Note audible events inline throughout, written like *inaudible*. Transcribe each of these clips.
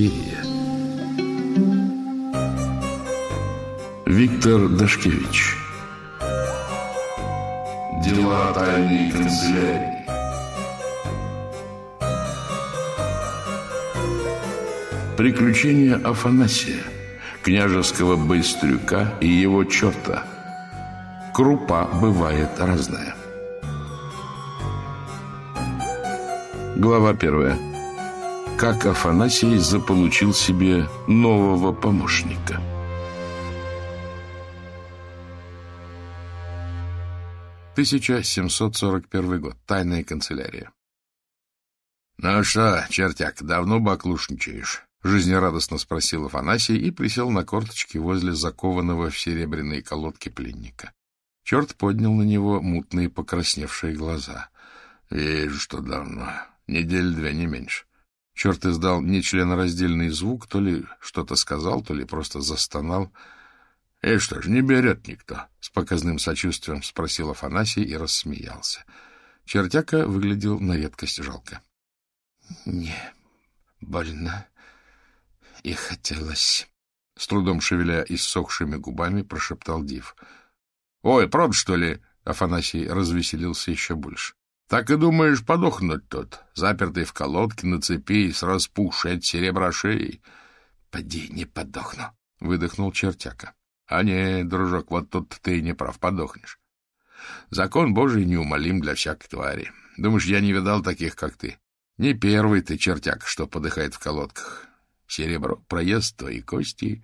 Берия. Виктор Дашкевич Дела тайной канцелярии Приключения Афанасия, княжеского быстрюка и его черта. Крупа бывает разная. Глава первая. Как Афанасий заполучил себе нового помощника. Тысяча семьсот сорок первый год. Тайная канцелярия. «Ну что, чертяк, давно баклушничаешь?» — жизнерадостно спросил Афанасий и присел на корточки возле закованного в серебряные колодки пленника. Черт поднял на него мутные покрасневшие глаза. — Вижу, что давно. Недель две, не меньше. Черт издал нечленораздельный звук, то ли что-то сказал, то ли просто застонал. — И что ж, не берет никто? — с показным сочувствием спросил Афанасий и рассмеялся. Чертяка выглядел на редкость жалко. — Не, больно и хотелось. С трудом шевеля иссохшими губами, прошептал Див. — Ой, правда, что ли? — Афанасий развеселился еще больше. Так и думаешь подохнуть тот, запертый в колодке на цепи с распухшей от серебра шеей? — Поди, не подохну, — выдохнул чертяка. — А не, дружок, вот тут ты не прав, подохнешь. Закон Божий неумолим для всякой твари. Думаешь, я не видал таких, как ты? Не первый ты чертяк, что подыхает в колодках. Серебро проест твои кости,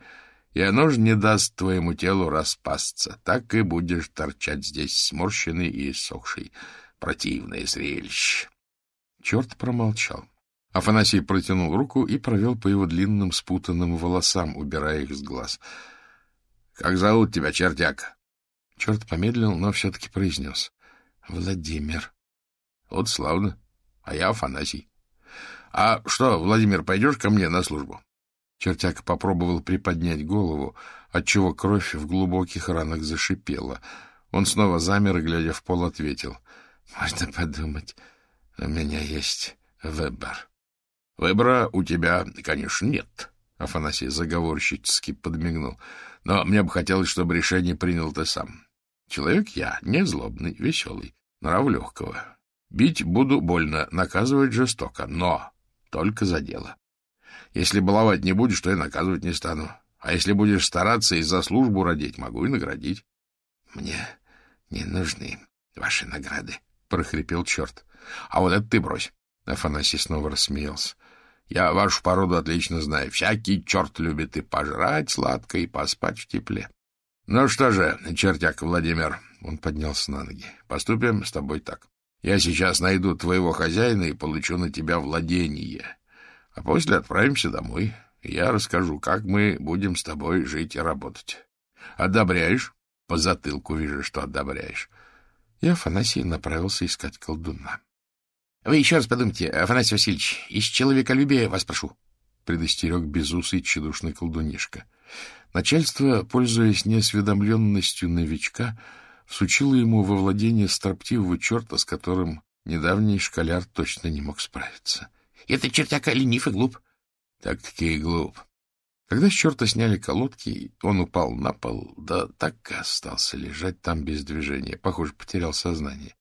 и оно же не даст твоему телу распасться. Так и будешь торчать здесь сморщенный и иссохший. Противное зрелище. Черт промолчал. Афанасий протянул руку и провел по его длинным спутанным волосам, убирая их с глаз. — Как зовут тебя, чертяк? Черт помедлил, но все-таки произнес. — Владимир. — Вот славно. А я Афанасий. — А что, Владимир, пойдешь ко мне на службу? Чертяк попробовал приподнять голову, отчего кровь в глубоких ранах зашипела. Он снова замер и, глядя в пол, ответил. Можно подумать, у меня есть выбор. — Выбора у тебя, конечно, нет, — Афанасий заговорщически подмигнул. — Но мне бы хотелось, чтобы решение принял ты сам. Человек я, не злобный, веселый, нрав легкого. Бить буду больно, наказывать жестоко, но только за дело. Если баловать не будешь, то и наказывать не стану. А если будешь стараться и за службу родить, могу и наградить. — Мне не нужны ваши награды, — прохрипел черт. — А вот это ты брось. Афанасий снова рассмеялся. — Я вашу породу отлично знаю. Всякий черт любит и пожрать сладко, и поспать в тепле. — Ну что же, чертяк Владимир, — он поднялся на ноги, — поступим с тобой так. Я сейчас найду твоего хозяина и получу на тебя владение. А после отправимся домой, и я расскажу, как мы будем с тобой жить и работать. Одобряешь? По затылку вижу, что одобряешь и Афанасий направился искать колдуна. — Вы еще раз подумайте, Афанасий Васильевич, из человеколюбия вас прошу, — предостерег безусый тщедушный колдунишка. Начальство, пользуясь неосведомленностью новичка, всучило ему во владение строптивого черта, с которым недавний школяр точно не мог справиться. — Это чертяка ленив и глуп. — Так-таки и глуп. Когда с черта сняли колодки, он упал на пол, да так и остался лежать там без движения. Похоже, потерял сознание.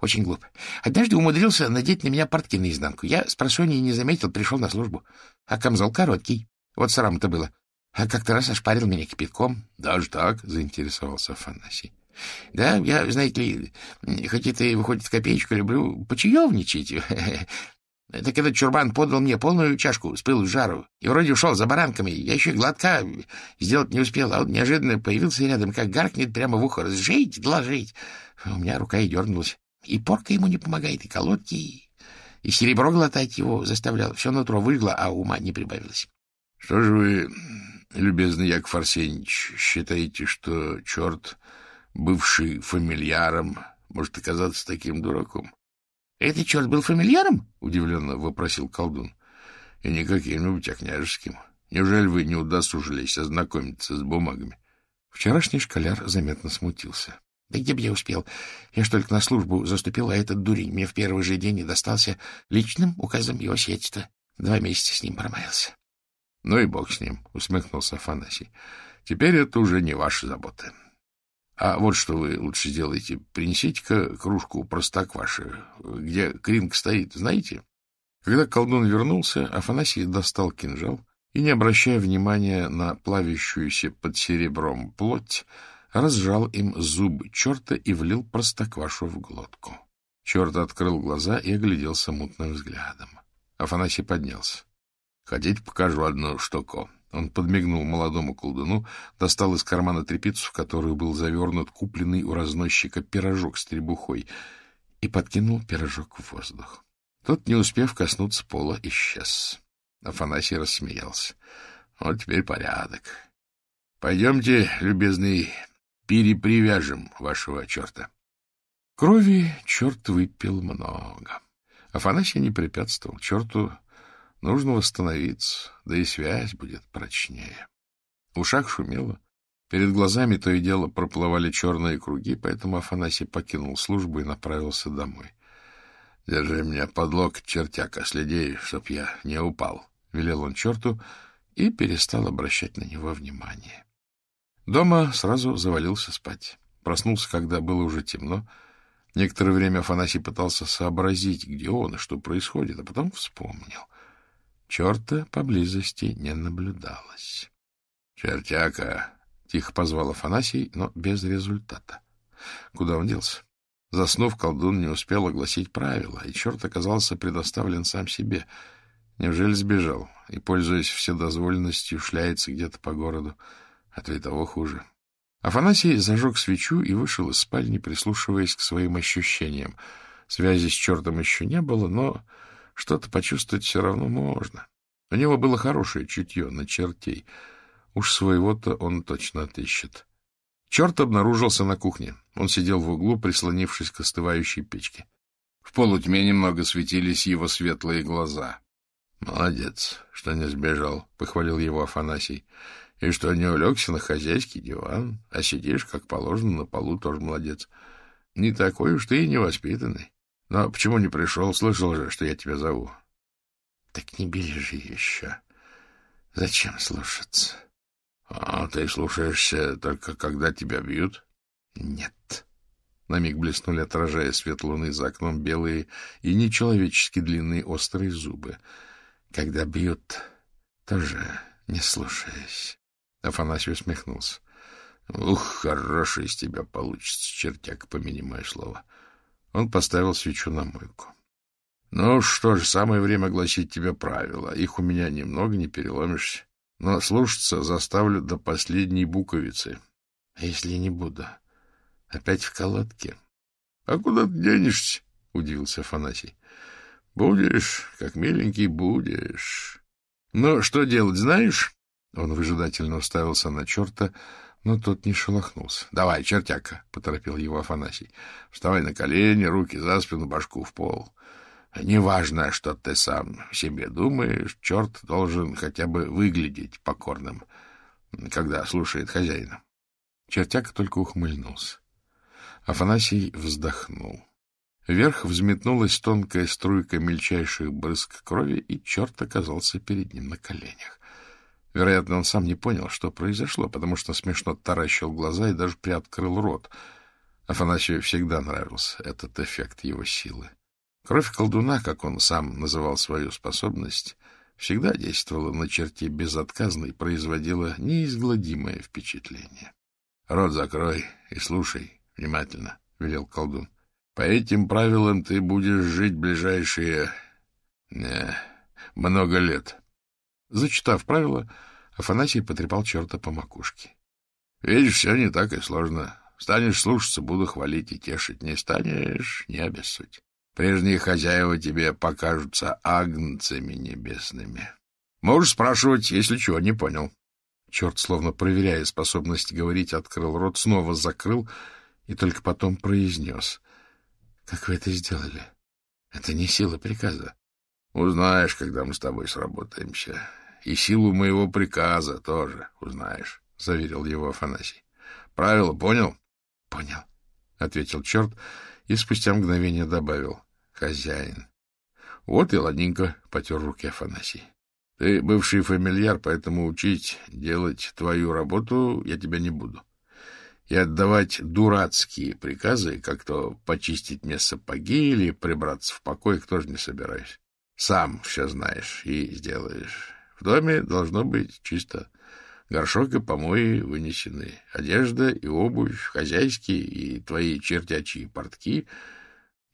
Очень глупо. Однажды умудрился надеть на меня портки наизнанку. Я с просонья не заметил, пришел на службу. А камзол короткий. Вот срам-то было. А как-то раз ошпарил меня кипятком. — Даже так? — заинтересовался Афанасий. — Да, я, знаете ли, хоть это и выходит копеечку, люблю почаевничать. *laughs* Так этот чурбан подал мне полную чашку с пылу жару и вроде ушел за баранками. Я еще глотка сделать не успел, а он неожиданно появился рядом, как гаркнет прямо в ухо. «Разжить, доложить!» У меня рука и дернулась. И порка ему не помогает, и колодки, и серебро глотать его заставлял. Все нутро выжгло, а ума не прибавилось. — Что же вы, любезный Яков Арсеньевич, считаете, что черт, бывший фамильяром, может оказаться таким дураком? Это черт был фамильяром? — удивленно вопросил колдун. — И не каким-нибудь, а княжеским. Неужели вы не удосужились ознакомиться с бумагами? Вчерашний школяр заметно смутился. — Да где бы я успел? Я ж только на службу заступил, а этот дурень мне в первый же день и достался личным указом его сетьства. Два месяца с ним промаялся. — Ну и бог с ним, — усмехнулся Афанасий. — Теперь это уже не ваши заботы. А вот что вы лучше сделаете. Принесите-ка кружку простокваши. Где кринг стоит, знаете? Когда колдун вернулся, Афанасий достал кинжал и, не обращая внимания на плавящуюся под серебром плоть, разжал им зубы черта и влил простоквашу в глотку. Черт открыл глаза и огляделся мутным взглядом. Афанасий поднялся. — Хотите, покажу одну штуку? Он подмигнул молодому колдуну, достал из кармана тряпицу, в которую был завернут купленный у разносчика пирожок с требухой, и подкинул пирожок в воздух. Тот, не успев коснуться пола, исчез. Афанасий рассмеялся. — Вот теперь порядок. Пойдемте, любезный, перепривяжем вашего черта. Крови черт выпил много. Афанасий не препятствовал. Черту Нужно восстановиться, да и связь будет прочнее. Ушах шумело. Перед глазами то и дело проплывали черные круги, поэтому Афанасий покинул службу и направился домой. — Держи меня под локоть, чертяка, следи, чтоб я не упал, — велел он черту и перестал обращать на него внимание. Дома сразу завалился спать. Проснулся, когда было уже темно. Некоторое время Афанасий пытался сообразить, где он и что происходит, а потом вспомнил. Черта поблизости не наблюдалось. — Чертяка! — тихо позвал Афанасий, но без результата. Куда он делся? Заснув, колдун не успел огласить правила, и черт оказался предоставлен сам себе. Неужели сбежал и, пользуясь вседозволенностью, шляется где-то по городу, а то и того хуже. Афанасий зажег свечу и вышел из спальни, прислушиваясь к своим ощущениям. Связи с чертом еще не было, но что-то почувствовать все равно можно. У него было хорошее чутье на чертей. Уж своего-то он точно отыщет. Черт обнаружился на кухне. Он сидел в углу, прислонившись к остывающей печке. В полутьме немного светились его светлые глаза. — Молодец, что не сбежал, — похвалил его Афанасий. — И что не улегся на хозяйский диван, а сидишь, как положено, на полу, тоже молодец. Не такой уж ты и невоспитанный. Но почему не пришел? Слышал же, что я тебя зову. — Так не бери же еще. Зачем слушаться? — А ты слушаешься только когда тебя бьют? — Нет. На миг блеснули, отражая свет луны за окном, белые и нечеловечески длинные острые зубы. Когда бьют, тоже не слушаясь. Афанасий усмехнулся. — Ух, хороший из тебя получится, чертяк, помяни мое слово. — он поставил свечу на мойку. — Ну что ж, самое время гласить тебе правила. Их у меня немного, не переломишься. Но слушаться заставлю до последней буковицы. — А если не буду? Опять в колодке? — А куда ты денешься? — удивился Афанасий. — Будешь, как миленький, будешь. — Ну, что делать, знаешь? Он выжидательно уставился на черта, но тот не шелохнулся. — Давай, чертяка, — поторопил его Афанасий. — Вставай на колени, руки за спину, башку в пол. Неважно, что ты сам себе думаешь, черт должен хотя бы выглядеть покорным, когда слушает хозяина. Чертяка только ухмыльнулся. Афанасий вздохнул. Вверх взметнулась тонкая струйка мельчайших брызг крови, и черт оказался перед ним на коленях. Вероятно, он сам не понял, что произошло, потому что смешно таращил глаза и даже приоткрыл рот. Афанасию всегда нравился этот эффект его силы. Кровь колдуна, как он сам называл свою способность, всегда действовала на черте безотказно и производила неизгладимое впечатление. — Рот закрой и слушай внимательно, — велел колдун. — По этим правилам ты будешь жить ближайшие... Не, много лет. Зачитав правила, Афанасий потрепал черта по макушке. — Видишь, все не так и сложно. Станешь слушаться, буду хвалить и тешить. Не станешь — не обессудь. Прежние хозяева тебе покажутся агнцами небесными. Можешь спрашивать, если чего не понял. Черт, словно проверяя способность говорить, открыл рот, снова закрыл и только потом произнес. — Как вы это сделали? Это не сила приказа. — Узнаешь, когда мы с тобой сработаемся. И силу моего приказа тоже узнаешь, — заверил его Афанасий. — Правило понял? — Понял, — ответил черт и спустя мгновение добавил. — Хозяин. — Вот и ладненько, — потер руки Афанасий. — Ты бывший фамильяр, поэтому учить делать твою работу я тебя не буду. И отдавать дурацкие приказы, как то почистить мне сапоги или прибраться в покоях, тоже не собираюсь. Сам все знаешь и сделаешь. В доме должно быть чисто. Горшок и помои вынесены. Одежда и обувь, хозяйские и твои чертячие портки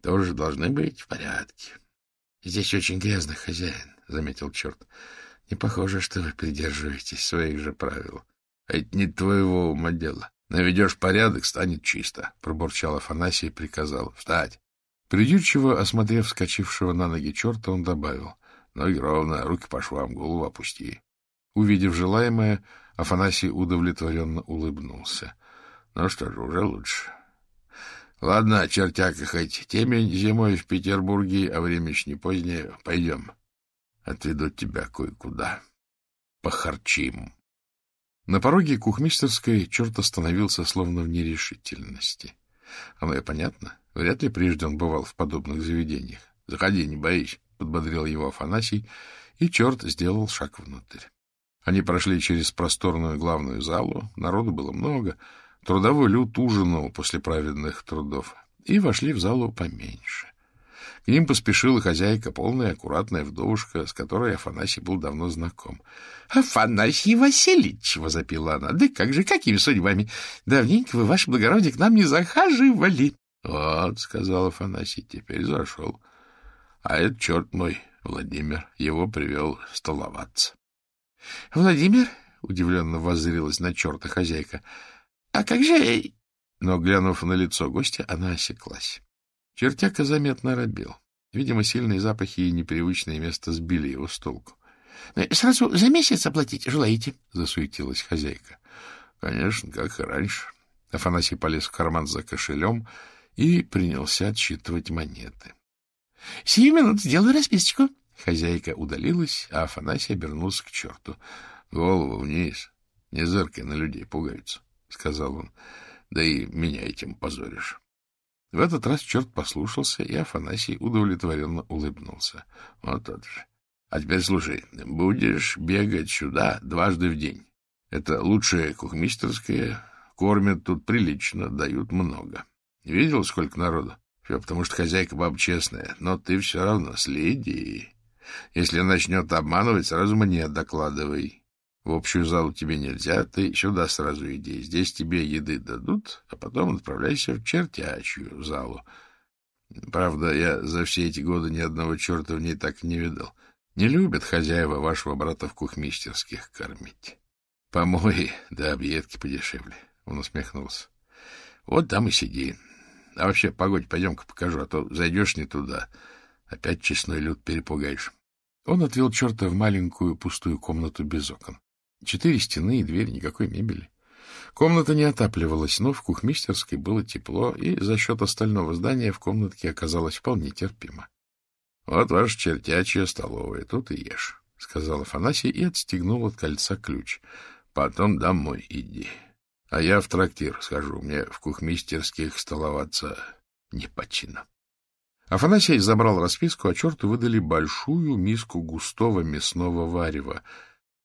тоже должны быть в порядке. — Здесь очень грязно, хозяин, — заметил черт. — Не похоже, что вы придерживаетесь своих же правил. — Это не твоего ума дело. Наведешь порядок, станет чисто, — пробурчал Афанасий и приказал. — Встать! Придирчиво осмотрев вскочившего на ноги черта, он добавил. — Ноги ровно, руки по швам, голову опусти. Увидев желаемое, Афанасий удовлетворенно улыбнулся. — Ну что же, уже лучше. — Ладно, чертяка хоть темень зимой в Петербурге, а время не позднее. Пойдем. Отведу тебя кое-куда. Похарчим. На пороге кухмистерской черт остановился, словно в нерешительности. Оно и понятно. Вряд ли прежде он бывал в подобных заведениях. — Заходи, не боись, — подбодрил его Афанасий, и черт сделал шаг внутрь. Они прошли через просторную главную залу, народу было много, трудовой люд ужинал после праведных трудов, и вошли в залу поменьше. К ним поспешила хозяйка, полная, аккуратная вдовушка, с которой Афанасий был давно знаком. — Афанасий Васильевич! — возопила она. — Да как же, какими судьбами? Давненько вы, ваше благородие, к нам не захаживали. — Вот, — сказал Афанасий, — теперь зашел. А это черт мой, Владимир, его привел столоваться. — Владимир? — удивленно воззрилась на черта хозяйка. — А как же... Но, глянув на лицо гостя, она осеклась. Чертяка заметно робел. Видимо, сильные запахи и непривычное место сбили его с толку. — Сразу за месяц оплатить желаете? — засуетилась хозяйка. — Конечно, как и раньше. Афанасий полез в карман за кошелем и принялся отсчитывать монеты. — Сию минут сделаю расписочку. Хозяйка удалилась, а Афанасий обернулся к черту. — Голову вниз. Не зыркай на людей, пугаются, — сказал он. — Да и меня этим позоришь. В этот раз черт послушался, и Афанасий удовлетворенно улыбнулся. — Вот тот же. А теперь слушай, будешь бегать сюда дважды в день. Это лучшая кухмистерская, кормят тут прилично, дают много. Видел, сколько народу? Все потому, что хозяйка баба честная, но ты все равно следи. Если начнет обманывать, сразу мне докладывай. В общую залу тебе нельзя, ты сюда сразу иди. Здесь тебе еды дадут, а потом отправляйся в чертячую залу. Правда, я за все эти годы ни одного черта в ней так не видел. Не любят хозяева вашего брата в кухмистерских кормить. Помой, да объедки подешевле. Он усмехнулся. Вот там и сиди. А вообще, погодь, пойдем-ка покажу, а то зайдешь не туда. Опять честной люд перепугаешь. Он отвел черта в маленькую пустую комнату без окон. Четыре стены и дверь, никакой мебели. Комната не отапливалась, но в кухмистерской было тепло, и за счет остального здания в комнатке оказалось вполне терпимо. — Вот ваша чертячья столовая, тут и ешь, — сказал Афанасий и отстегнул от кольца ключ. — Потом домой иди. А я в трактир схожу, мне в кухмистерских столоваться не почина. Афанасий забрал расписку, а черту выдали большую миску густого мясного варева,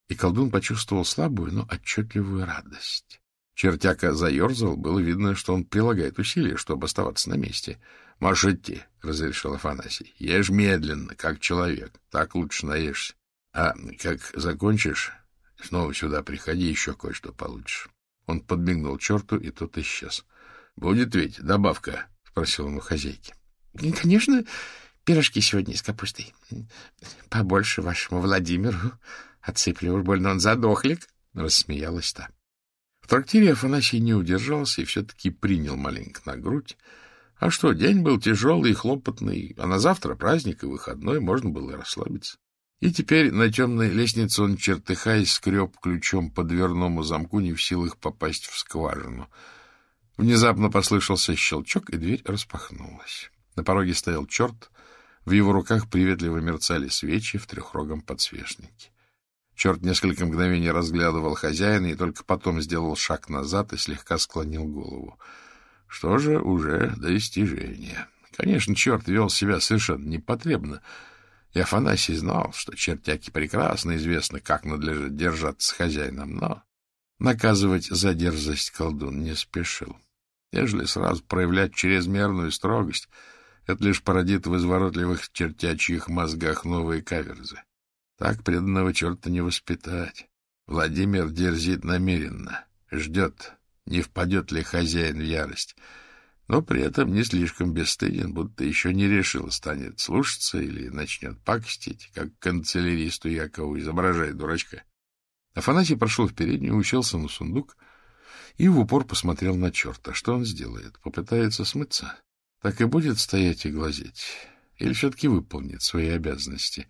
и колдун почувствовал слабую, но отчетливую радость. Чертяка заерзал, было видно, что он прилагает усилия, чтобы оставаться на месте. — Можешь идти, — разрешил Афанасий. — Ешь медленно, как человек, так лучше наешься. А как закончишь, снова сюда приходи, еще кое-что получишь. Он подмигнул черту, и тот исчез. — Будет ведь добавка? — спросил он у хозяйки. — Конечно, пирожки сегодня с капустой. Побольше вашему Владимиру. Отсыплю уж больно он задохлик, — рассмеялась та. В трактире Афанасий не удержался и все-таки принял маленько на грудь. А что, день был тяжелый и хлопотный, а на завтра праздник и выходной, можно было расслабиться. И теперь на темной лестнице он, чертыхаясь, скреб ключом по дверному замку, не в силах попасть в скважину. Внезапно послышался щелчок, и дверь распахнулась. На пороге стоял черт, в его руках приветливо мерцали свечи в трехрогом подсвечнике. Черт несколько мгновений разглядывал хозяина и только потом сделал шаг назад и слегка склонил голову. Что же, уже достижение. Конечно, черт вел себя совершенно непотребно, И Афанасий знал, что чертяки прекрасно известно, как надлежит держаться с хозяином, но наказывать за дерзость колдун не спешил. Ежели сразу проявлять чрезмерную строгость, это лишь породит в изворотливых чертячьих мозгах новые каверзы. Так преданного черта не воспитать. Владимир дерзит намеренно, ждет, не впадет ли хозяин в ярость, но при этом не слишком бесстыден, будто еще не решил, станет слушаться или начнет пакостить, как канцеляристу Якову изображает дурачка. Афанасий прошел в переднюю, уселся на сундук и в упор посмотрел на черта. Что он сделает? Попытается смыться? Так и будет стоять и глазеть? Или все-таки выполнит свои обязанности?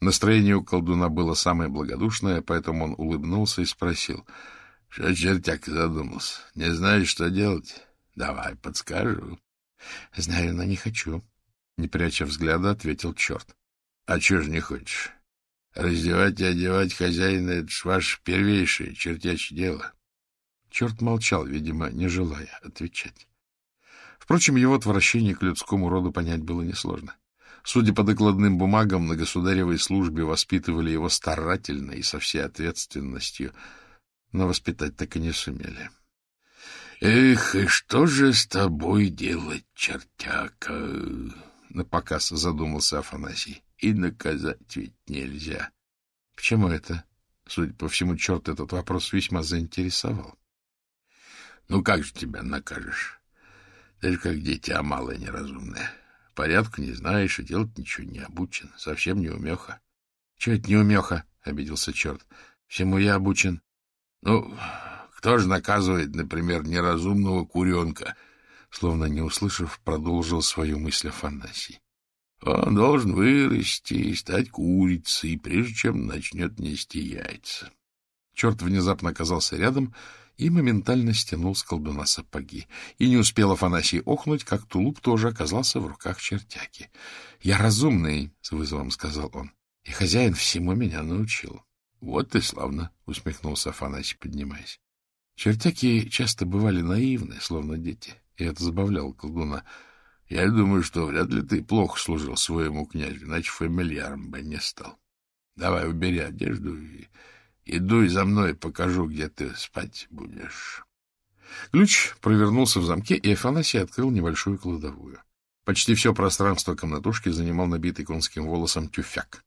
Настроение у колдуна было самое благодушное, поэтому он улыбнулся и спросил. — Что чертяк задумался? Не знаешь, что делать? Давай, подскажу. — Знаю, но не хочу. Не пряча взгляда, ответил черт. — А чего ж не хочешь? Раздевать и одевать хозяина — это ж ваше первейшее чертячье дело. Черт молчал, видимо, не желая отвечать. Впрочем, его отвращение к людскому роду понять было несложно. Судя по докладным бумагам, на государевой службе воспитывали его старательно и со всей ответственностью, но воспитать так и не сумели. — Эх, и что же с тобой делать, чертяка? — напоказ задумался Афанасий. — И наказать ведь нельзя. — Почему это? Судя по всему, черт этот вопрос весьма заинтересовал. — Ну как же тебя накажешь? Ты же как дитя малое неразумное. Порядку не знаешь и делать ничего не обучен. Совсем не умеха. — Чего это не умеха? — обиделся черт. — Всему я обучен. — Ну, кто же наказывает, например, неразумного куренка? Словно не услышав, продолжил свою мысль Афанасий. Он должен вырасти и стать курицей, прежде чем начнет нести яйца. Черт внезапно оказался рядом и моментально стянул с колдуна сапоги. И не успел Афанасий охнуть, как тулуп тоже оказался в руках чертяки. — Я разумный, — с вызовом сказал он, — и хозяин всему меня научил. — Вот и славно, — усмехнулся Афанасий, поднимаясь. Чертяки часто бывали наивны, словно дети, и это забавляло колдуна. — Я думаю, что вряд ли ты плохо служил своему князю, иначе фамильяром бы не стал. Давай убери одежду и Идуй за мной, покажу, где ты спать будешь. Ключ провернулся в замке, и Афанасий открыл небольшую кладовую. Почти все пространство комнатушки занимал набитый конским волосом тюфяк.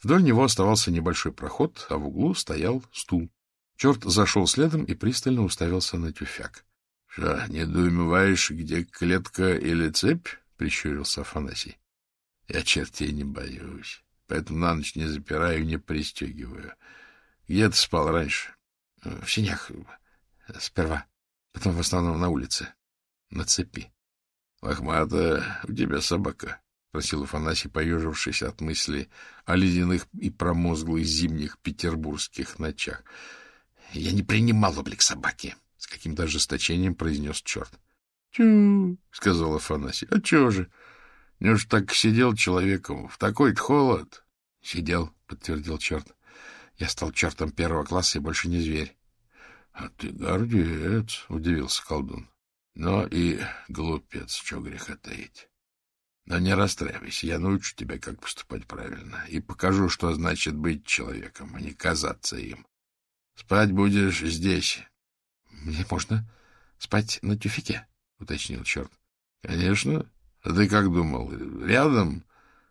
Вдоль него оставался небольшой проход, а в углу стоял стул. Черт зашел следом и пристально уставился на тюфяк. — Что, недоумеваешь, где клетка или цепь? — прищурился Афанасий. — Я чертей не боюсь, поэтому на ночь не запираю не пристегиваю. Где ты спал раньше? — В синях. Сперва. Потом в основном на улице. На цепи. — Лохмата, у тебя собака, — просил Афанасий, поежившись от мысли о ледяных и промозглых зимних петербургских ночах. — Я не принимал облик собаки, — с каким-то ожесточением произнес черт. — Тю, — сказал Афанасий, — а чего же? Неужто так сидел человеком в такой-то холод? — Сидел, — подтвердил черт. Я стал чертом первого класса и больше не зверь. — А ты гордец, — удивился колдун. — Но и глупец, что греха таить. Но не расстраивайся, я научу тебя, как поступать правильно, и покажу, что значит быть человеком, а не казаться им. Спать будешь здесь. — Мне можно спать на тюфике? — уточнил черт. — Конечно. А ты как думал? Рядом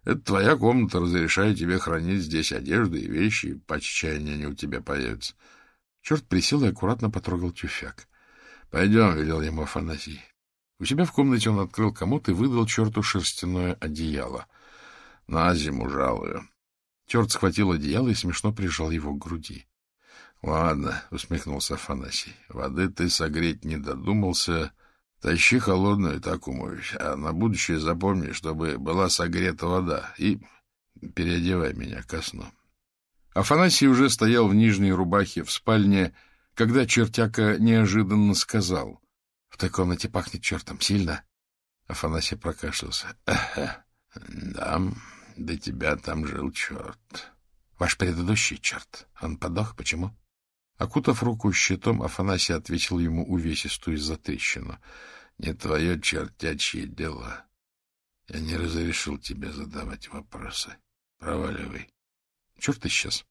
это твоя комната, разрешаю тебе хранить здесь одежду и вещи, по чаяния они у тебя появятся. Черт присел и аккуратно потрогал тюфяк. — Пойдем, — велел ему Афанасий. У себя в комнате он открыл комод и выдал черту шерстяное одеяло. — На зиму жалую. Черт схватил одеяло и смешно прижал его к груди. — Ладно, — усмехнулся Афанасий, — воды ты согреть не додумался, — Тащи холодную, так умоюсь. А на будущее запомни, чтобы была согрета вода. И переодевай меня ко сну. Афанасий уже стоял в нижней рубахе в спальне, когда чертяка неожиданно сказал. — В той комнате пахнет чертом сильно. Афанасий прокашлялся. — Да, до тебя там жил черт. — Ваш предыдущий черт. Он подох. Почему? Окутав руку щитом, Афанасий ответил ему увесистую затрещину. — Не твое чертячье дело. Я не разрешил тебе задавать вопросы. Проваливай. Черт исчез.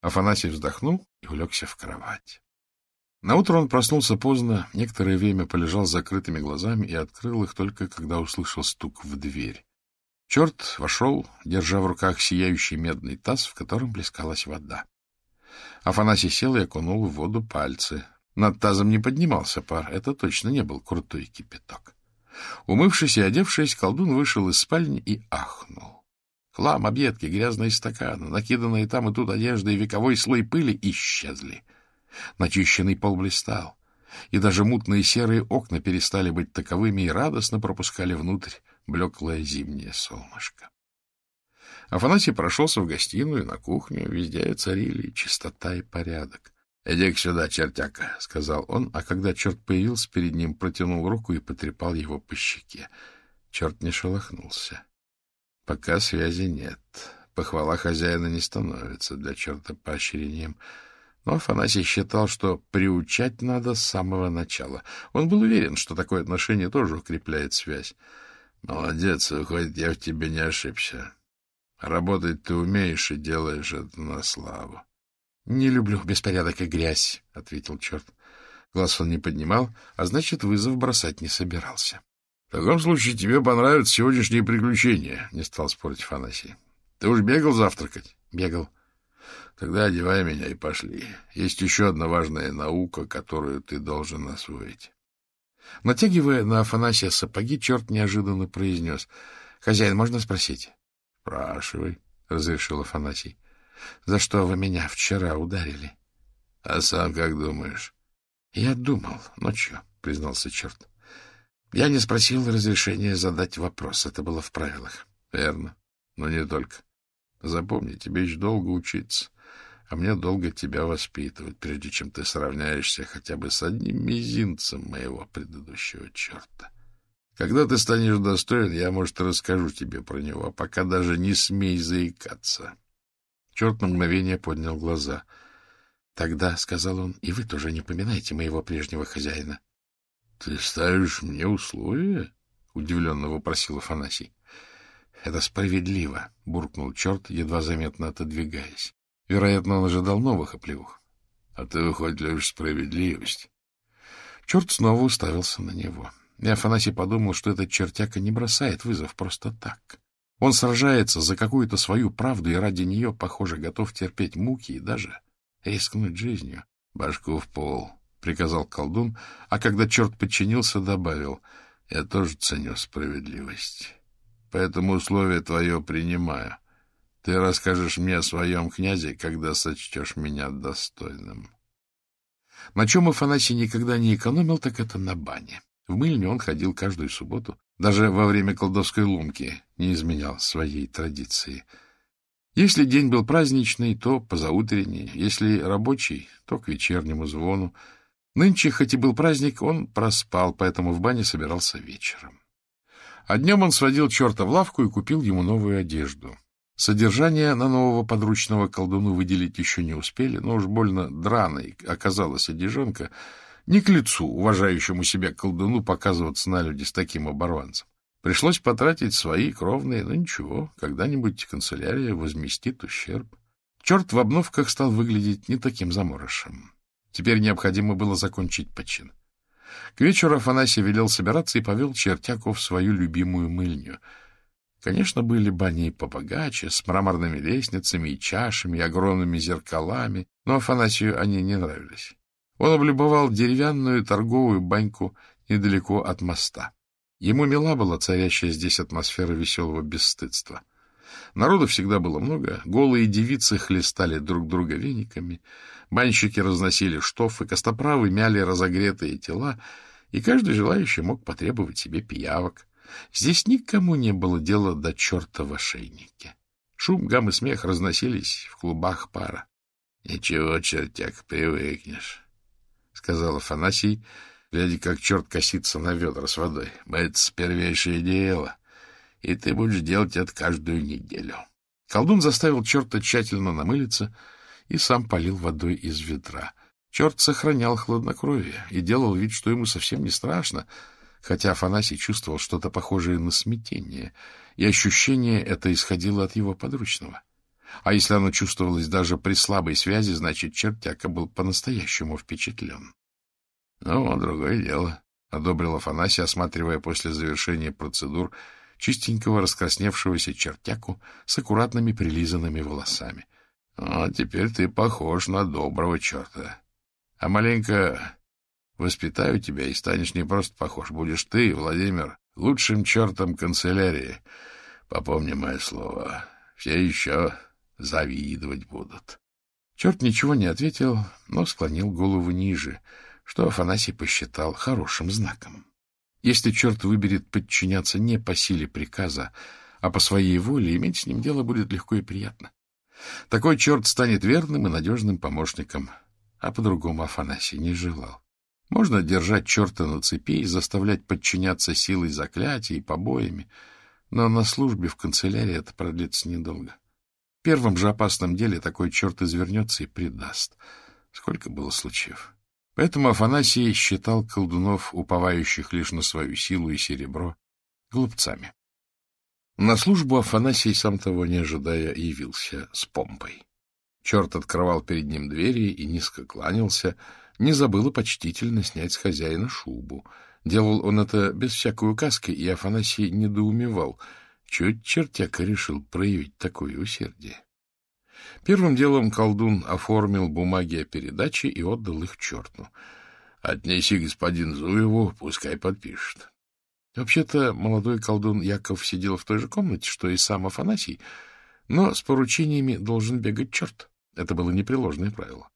Афанасий вздохнул и улегся в кровать. Наутро он проснулся поздно, некоторое время полежал с закрытыми глазами и открыл их только, когда услышал стук в дверь. Черт вошел, держа в руках сияющий медный таз, в котором плескалась вода. Афанасий сел и окунул в воду пальцы. Над тазом не поднимался пар, это точно не был крутой кипяток. Умывшись и одевшись, колдун вышел из спальни и ахнул. Хлам, объедки, грязные стаканы, накиданные там и тут одежда и вековой слой пыли исчезли. Начищенный пол блистал, и даже мутные серые окна перестали быть таковыми и радостно пропускали внутрь блеклое зимнее солнышко. Афанасий прошелся в гостиную, на кухню, везде царили чистота и порядок. — Иди-ка сюда, чертяка, — сказал он, а когда черт появился перед ним, протянул руку и потрепал его по щеке. Черт не шелохнулся. Пока связи нет. Похвала хозяина не становится для черта поощрением. Но Афанасий считал, что приучать надо с самого начала. Он был уверен, что такое отношение тоже укрепляет связь. — Молодец, выходит, я в тебе не ошибся. Работать ты умеешь и делаешь это на славу. — Не люблю беспорядок и грязь, — ответил черт. Глаз он не поднимал, а значит, вызов бросать не собирался. — В таком случае тебе понравятся сегодняшние приключения, — не стал спорить Фанасий. — Ты уж бегал завтракать? — Бегал. — Тогда одевай меня и пошли. Есть еще одна важная наука, которую ты должен освоить. Натягивая на Афанасия сапоги, черт неожиданно произнес. — Хозяин, можно спросить? — Спрашивай, — разрешил Афанасий. — За что вы меня вчера ударили? — А сам как думаешь? — Я думал ночью, — признался черт. Я не спросил разрешения задать вопрос. Это было в правилах. — Верно. Но не только. Запомни, тебе еще долго учиться, а мне долго тебя воспитывать, прежде чем ты сравняешься хотя бы с одним мизинцем моего предыдущего черта. Когда ты станешь достоин, я, может, расскажу тебе про него, а пока даже не смей заикаться. Черт на мгновение поднял глаза. — Тогда, — сказал он, — и вы тоже не поминайте моего прежнего хозяина. — Ты ставишь мне условия? — удивленно вопросил Афанасий. — Это справедливо, — буркнул черт, едва заметно отодвигаясь. Вероятно, он ожидал новых оплеух. — А ты, выходит, любишь справедливость. Черт снова уставился на него. И Афанасий подумал, что этот чертяка не бросает вызов просто так. Он сражается за какую-то свою правду и ради нее, похоже, готов терпеть муки и даже рискнуть жизнью. — Башку в пол, — приказал колдун, а когда черт подчинился, добавил, — я тоже ценю справедливость. Поэтому условие твое принимаю. Ты расскажешь мне о своем князе, когда сочтешь меня достойным. На чем Афанасий никогда не экономил, так это на бане. В мыльню он ходил каждую субботу, даже во время колдовской лунки не изменял своей традиции. Если день был праздничный, то позаутренний, если рабочий, то к вечернему звону. Нынче, хоть и был праздник, он проспал, поэтому в бане собирался вечером. А днем он сводил черта в лавку и купил ему новую одежду. Содержание на нового подручного колдуну выделить еще не успели, но уж больно драной оказалась одежонка — не к лицу уважающему себя колдуну показываться на люди с таким оборванцем. Пришлось потратить свои кровные, но ничего, когда-нибудь канцелярия возместит ущерб. Черт в обновках стал выглядеть не таким заморышем. Теперь необходимо было закончить почин. К вечеру Афанасий велел собираться и повел чертяку в свою любимую мыльню. Конечно, были бани и побогаче, с мраморными лестницами и чашами, и огромными зеркалами, но Афанасию они не нравились. Он облюбовал деревянную торговую баньку недалеко от моста. Ему мила была царящая здесь атмосфера веселого бесстыдства. Народу всегда было много, голые девицы хлестали друг друга вениками, банщики разносили штофы, костоправы мяли разогретые тела, и каждый желающий мог потребовать себе пиявок. Здесь никому не было дела до черта в ошейнике. Шум, гам и смех разносились в клубах пара. — Ничего, чертяк, привыкнешь. — сказал Афанасий, глядя, как черт косится на ведра с водой. — Это первейшее дело, и ты будешь делать это каждую неделю. Колдун заставил черта тщательно намылиться и сам полил водой из ведра. Черт сохранял хладнокровие и делал вид, что ему совсем не страшно, хотя Афанасий чувствовал что-то похожее на смятение и ощущение это исходило от его подручного. А если оно чувствовалось даже при слабой связи, значит, чертяка был по-настоящему впечатлен. — Ну, другое дело, — одобрил Афанасий, осматривая после завершения процедур чистенького раскрасневшегося чертяку с аккуратными прилизанными волосами. — А теперь ты похож на доброго черта. А маленько воспитаю тебя и станешь не просто похож. Будешь ты, Владимир, лучшим чертом канцелярии. Попомни мое слово. Все еще завидовать будут. Черт ничего не ответил, но склонил голову ниже, что Афанасий посчитал хорошим знаком. Если черт выберет подчиняться не по силе приказа, а по своей воле, иметь с ним дело будет легко и приятно. Такой черт станет верным и надежным помощником, а по-другому Афанасий не желал. Можно держать черта на цепи и заставлять подчиняться силой заклятий и побоями, но на службе в канцелярии это продлится недолго. Первом же опасном деле такой черт извернется и предаст. Сколько было случаев. Поэтому Афанасий считал колдунов, уповающих лишь на свою силу и серебро, глупцами. На службу Афанасий, сам того не ожидая, явился с помпой. Черт открывал перед ним двери и низко кланялся, не забыл и почтительно снять с хозяина шубу. Делал он это без всякой указки, и Афанасий недоумевал — Чуть чертяка решил проявить такое усердие. Первым делом колдун оформил бумаги о передаче и отдал их черту. — Отнеси господин Зуеву, пускай подпишет. Вообще-то молодой колдун Яков сидел в той же комнате, что и сам Афанасий, но с поручениями должен бегать черт. Это было непреложное правило.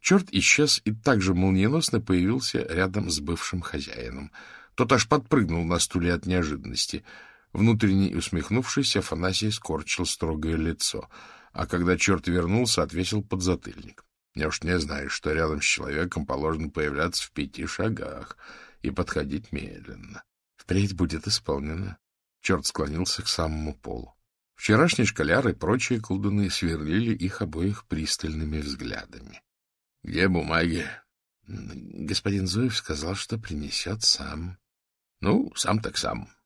Черт исчез и также молниеносно появился рядом с бывшим хозяином. Тот аж подпрыгнул на стуле от неожиданности — Внутренне усмехнувшись, Афанасий скорчил строгое лицо, а когда черт вернулся, отвесил подзатыльник. Я уж не знаю, что рядом с человеком положено появляться в пяти шагах и подходить медленно. Впредь будет исполнено. Черт склонился к самому полу. Вчерашний школяр и прочие колдуны сверлили их обоих пристальными взглядами. — Где бумаги? — Господин Зуев сказал, что принесет сам. — Ну, сам так сам. —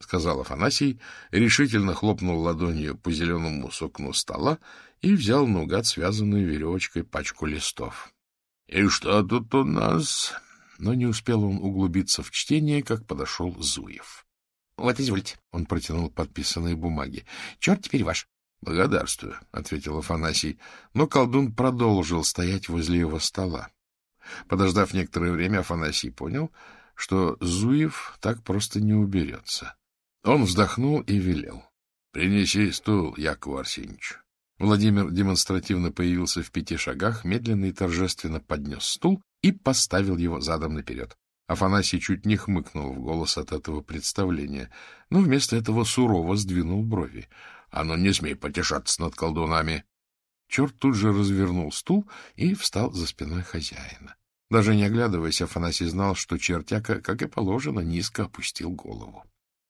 сказал Афанасий, решительно хлопнул ладонью по зеленому сукну стола и взял наугад связанную веревочкой пачку листов. — И что тут у нас? Но не успел он углубиться в чтение, как подошел Зуев. — Вот, извольте, — он протянул подписанные бумаги. — Черт теперь ваш. — Благодарствую, — ответил Афанасий, но колдун продолжил стоять возле его стола. Подождав некоторое время, Афанасий понял, что Зуев так просто не уберется. Он вздохнул и велел. — Принеси стул, Якову Арсеньевичу. Владимир демонстративно появился в пяти шагах, медленно и торжественно поднес стул и поставил его задом наперед. Афанасий чуть не хмыкнул в голос от этого представления, но вместо этого сурово сдвинул брови. — А ну, не смей потешаться над колдунами! Черт тут же развернул стул и встал за спиной хозяина. Даже не оглядываясь, Афанасий знал, что чертяка, как и положено, низко опустил голову.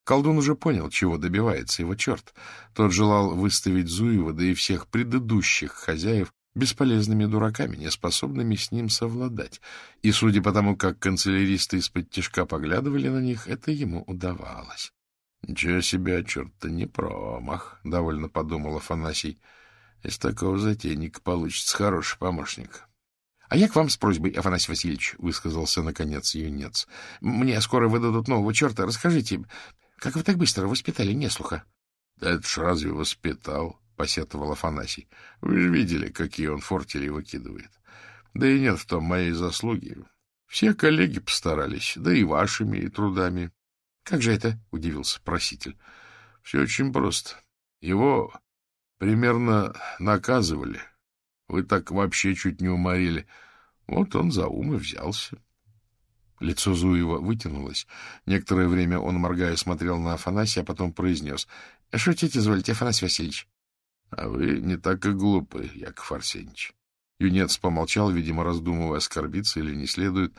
Колдун уже понял, чего добивается его черт. Тот желал выставить Зуева, да и всех предыдущих хозяев, бесполезными дураками, неспособными с ним совладать. И, судя по тому, как канцеляристы из-под тяжка поглядывали на них, это ему удавалось. — Ничего себе, черт-то не промах, — довольно подумал Афанасий. — Из такого затейника получится хороший помощник. — А я к вам с просьбой, Афанасий Васильевич, — высказался, наконец, юнец. — Мне скоро выдадут нового черта. Расскажите, как вы так быстро воспитали неслуха? — Да это ж разве воспитал? — посетовал Афанасий. — Вы же видели, какие он фортели выкидывает. Да и нет в том моей заслуги. Все коллеги постарались, да и вашими трудами. — Как же это? — удивился проситель. — Все очень просто. Его примерно наказывали. Вы так вообще чуть не уморили. Вот он за ум и взялся. Лицо Зуева вытянулось. Некоторое время он, моргая, смотрел на Афанасия, а потом произнес. — Шутите, извольте, Афанасий Васильевич. — А вы не так и глупы, Яков Арсеньевич. Юнец помолчал, видимо, раздумывая, оскорбиться или не следует,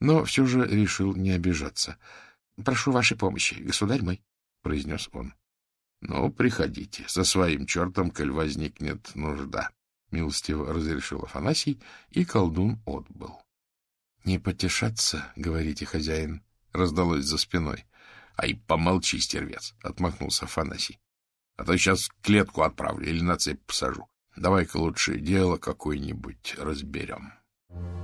но все же решил не обижаться. — Прошу вашей помощи, государь мой, — произнес он. — Ну, приходите, со своим чертом, коль возникнет нужда, — милостиво разрешил Афанасий, и колдун отбыл. — Не потешаться, — говорите, хозяин, — раздалось за спиной. — Ай, помолчи, стервец, — отмахнулся Афанасий. — А то сейчас клетку отправлю или на цепь посажу. Давай-ка лучше дело какое-нибудь разберем. —